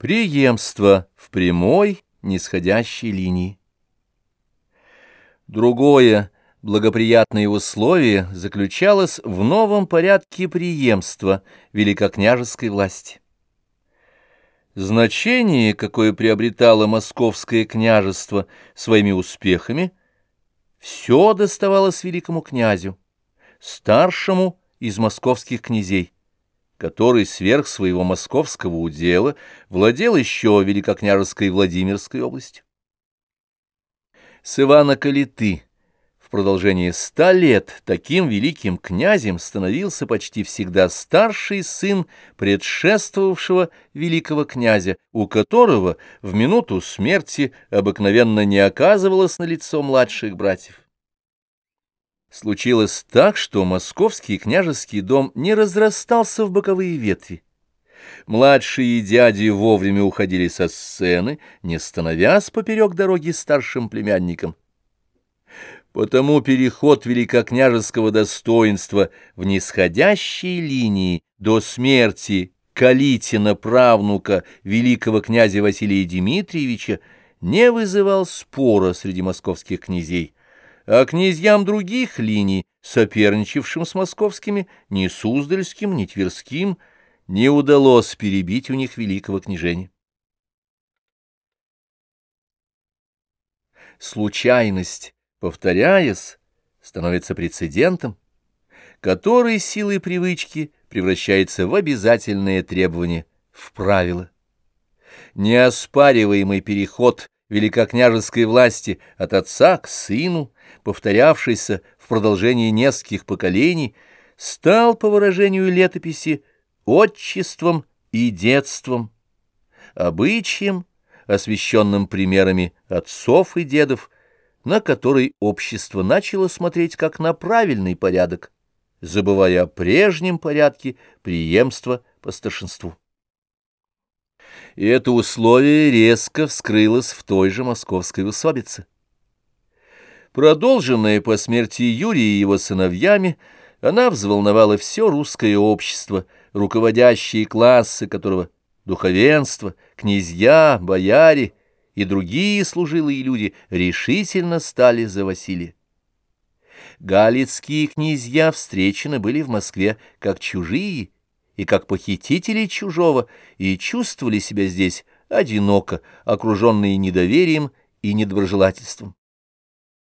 Преемство в прямой нисходящей линии. Другое благоприятное условие заключалось в новом порядке преемства великокняжеской власти. Значение, какое приобретало московское княжество своими успехами, все доставалось великому князю, старшему из московских князей который сверх своего московского удела владел еще Великокняжеской Владимирской областью. С Ивана Калиты в продолжение ста лет таким великим князем становился почти всегда старший сын предшествовавшего великого князя, у которого в минуту смерти обыкновенно не оказывалось на лицо младших братьев. Случилось так, что московский княжеский дом не разрастался в боковые ветви. Младшие дяди вовремя уходили со сцены, не становясь поперек дороги старшим племянникам. Потому переход великокняжеского достоинства в нисходящей линии до смерти Калитина, правнука великого князя Василия Дмитриевича, не вызывал спора среди московских князей, а князьям других линий, соперничавшим с московскими, ни Суздальским, ни Тверским, не удалось перебить у них великого княжения. Случайность, повторяясь, становится прецедентом, который силой привычки превращается в обязательное требование, в правило. Неоспариваемый переход великокняжеской власти от отца к сыну, повторявшийся в продолжении нескольких поколений, стал, по выражению летописи, отчеством и детством, обычаем, освященным примерами отцов и дедов, на который общество начало смотреть как на правильный порядок, забывая о прежнем порядке преемства по старшинству и это условие резко вскрылось в той же московской усобице. Продолженная по смерти Юрия и его сыновьями, она взволновала все русское общество, руководящие классы которого духовенство, князья, бояре и другие служилые люди решительно стали за Василия. Галицкие князья встречены были в Москве как чужие, и как похитители чужого, и чувствовали себя здесь одиноко, окруженные недоверием и недоброжелательством.